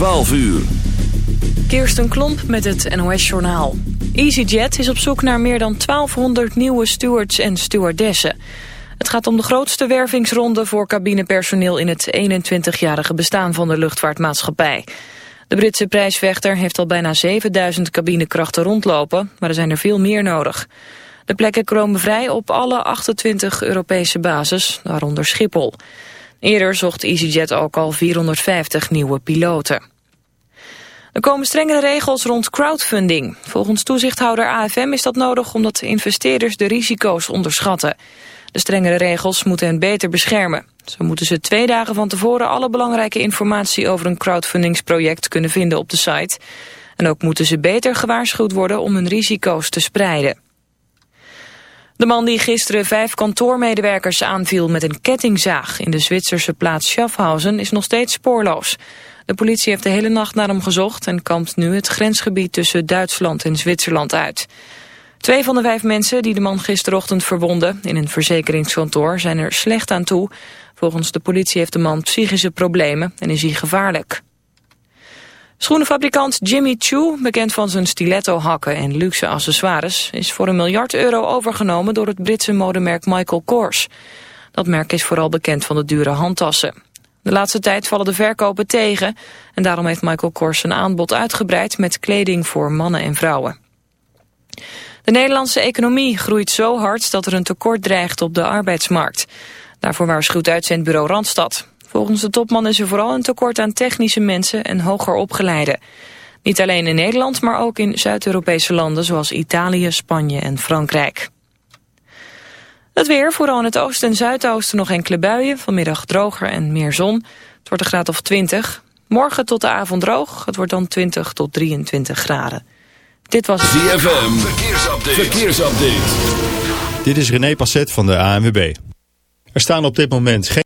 12 uur. Kirsten Klomp met het NOS-journaal. EasyJet is op zoek naar meer dan 1200 nieuwe stewards en stewardessen. Het gaat om de grootste wervingsronde voor cabinepersoneel... in het 21-jarige bestaan van de luchtvaartmaatschappij. De Britse prijsvechter heeft al bijna 7000 cabinekrachten rondlopen... maar er zijn er veel meer nodig. De plekken komen vrij op alle 28 Europese bases, waaronder Schiphol. Eerder zocht EasyJet ook al 450 nieuwe piloten. Er komen strengere regels rond crowdfunding. Volgens toezichthouder AFM is dat nodig omdat investeerders de risico's onderschatten. De strengere regels moeten hen beter beschermen. Zo moeten ze twee dagen van tevoren alle belangrijke informatie over een crowdfundingsproject kunnen vinden op de site. En ook moeten ze beter gewaarschuwd worden om hun risico's te spreiden. De man die gisteren vijf kantoormedewerkers aanviel met een kettingzaag in de Zwitserse plaats Schaffhausen is nog steeds spoorloos. De politie heeft de hele nacht naar hem gezocht en kampt nu het grensgebied tussen Duitsland en Zwitserland uit. Twee van de vijf mensen die de man gisterochtend verwonden in een verzekeringskantoor zijn er slecht aan toe. Volgens de politie heeft de man psychische problemen en is hij gevaarlijk. Schoenenfabrikant Jimmy Choo, bekend van zijn stiletto-hakken en luxe accessoires, is voor een miljard euro overgenomen door het Britse modemerk Michael Kors. Dat merk is vooral bekend van de dure handtassen. De laatste tijd vallen de verkopen tegen en daarom heeft Michael Kors zijn aanbod uitgebreid met kleding voor mannen en vrouwen. De Nederlandse economie groeit zo hard dat er een tekort dreigt op de arbeidsmarkt. Daarvoor waarschuwt uitzendbureau Randstad. Volgens de topman is er vooral een tekort aan technische mensen en hoger opgeleiden. Niet alleen in Nederland, maar ook in Zuid-Europese landen zoals Italië, Spanje en Frankrijk. Het weer, vooral in het oosten en zuidoosten nog enkele buien. Vanmiddag droger en meer zon. Het wordt een graad of 20. Morgen tot de avond droog. Het wordt dan 20 tot 23 graden. Dit was ZFM. Verkeersupdate. Verkeersupdate. Dit is René Passet van de ANWB. Er staan op dit moment geen...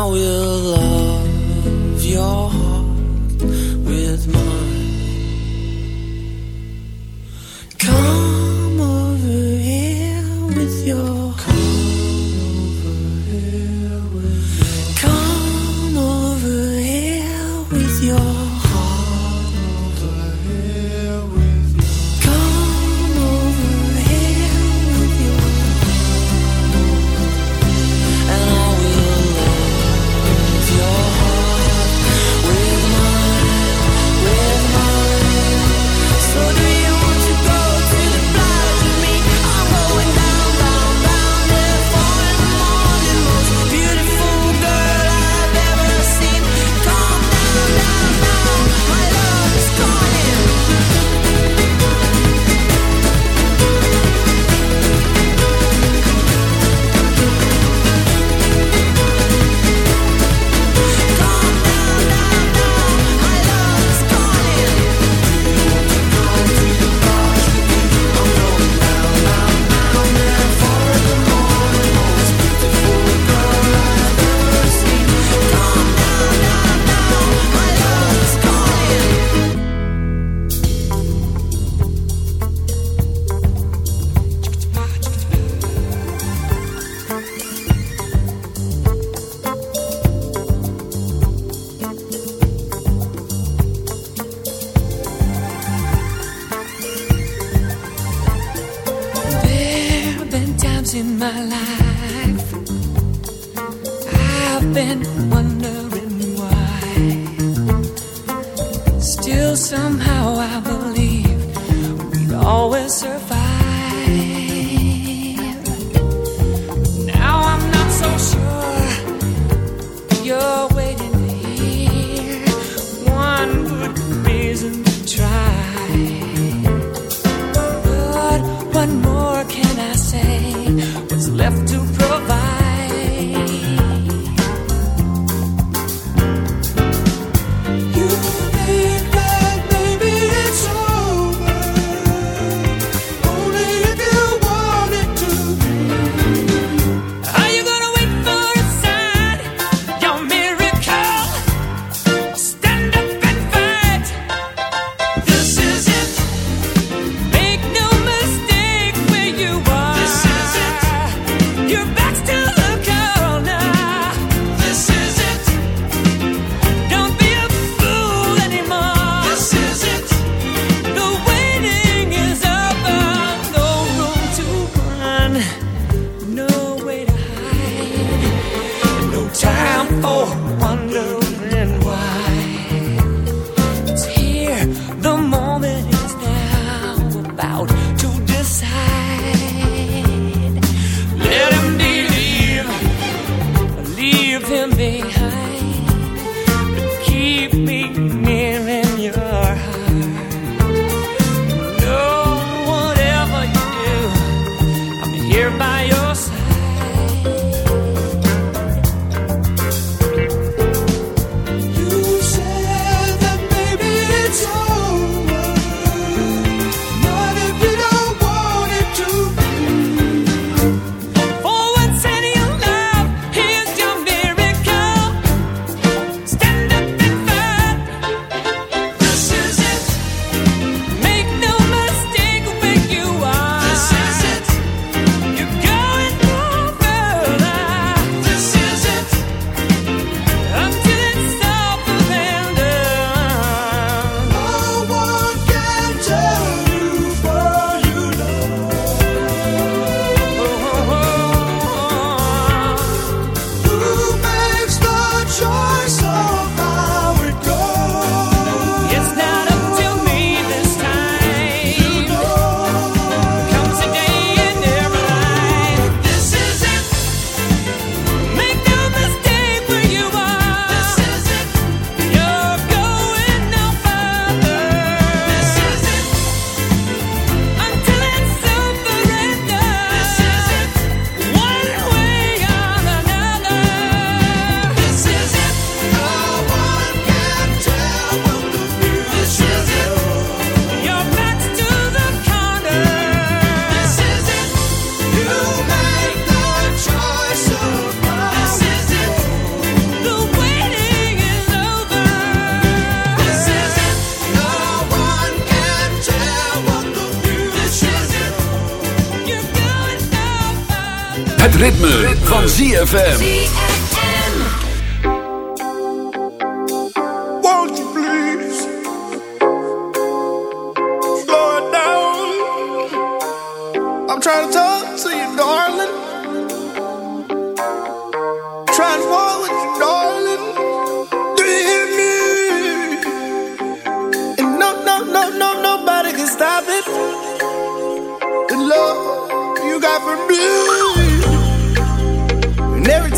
I will love your always surf ZFM. Won't you please it down? I'm trying to talk to you, darling. To you, darling. Do you hear me? And no, no, no, no, nobody can stop it. The love you got for me.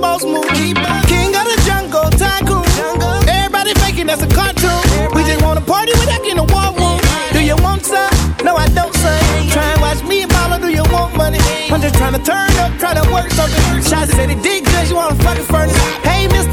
boss move. King of the jungle, tycoon. Everybody faking that's a cartoon. We just wanna party without getting a war room. Do you want some? No, I don't, son. Try and watch me and Paula, do you want money? I'm just trying to turn up, try to work something. Shots said it did good, you wanna fucking furnace. Hey, mister,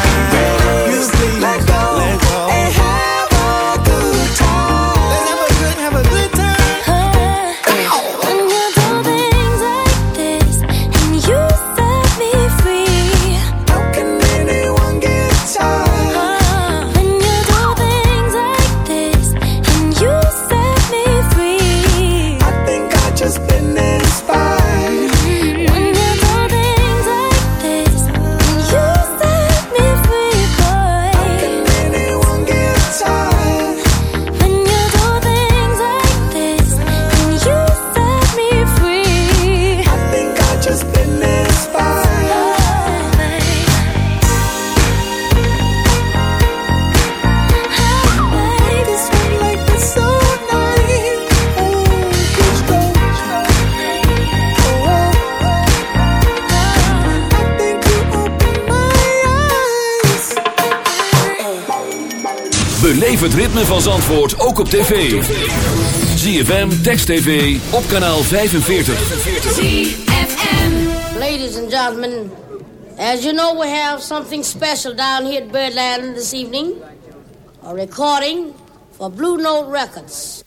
Tv. ZFM, Text TV, op kanaal 45. Ladies and gentlemen, as you know, we have something special down here at Birdland this evening. A recording for Blue Note Records.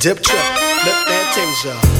Dip Trip, Lip Fantasia.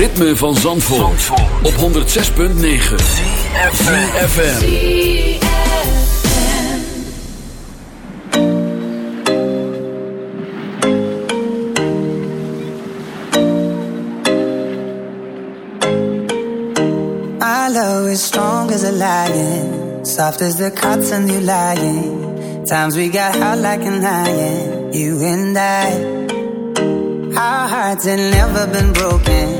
ritme van Zandvoort, Zandvoort. op 106.9 CFFM I love is strong as a lion Soft as the cotton you lying. Times we got hot like an iron You and I. Our hearts had never been broken.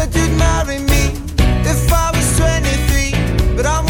said you'd marry me if I was 23, but I'm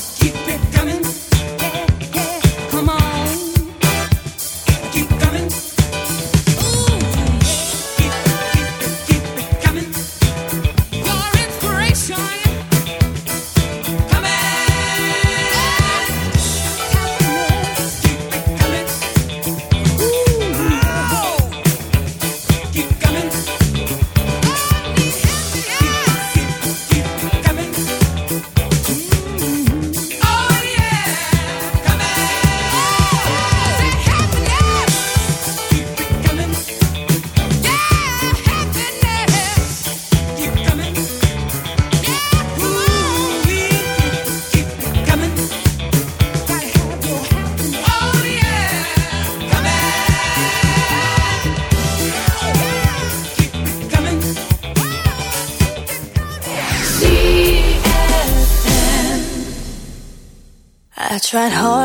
Keep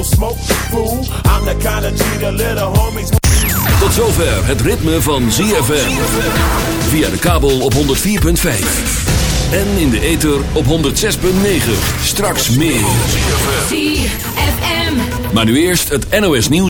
smoke, fool. I'm the kind of little homies. Tot zover het ritme van ZFM. Via de kabel op 104.5. En in de ether op 106.9. Straks meer. ZFM. Maar nu eerst het NOS nieuws.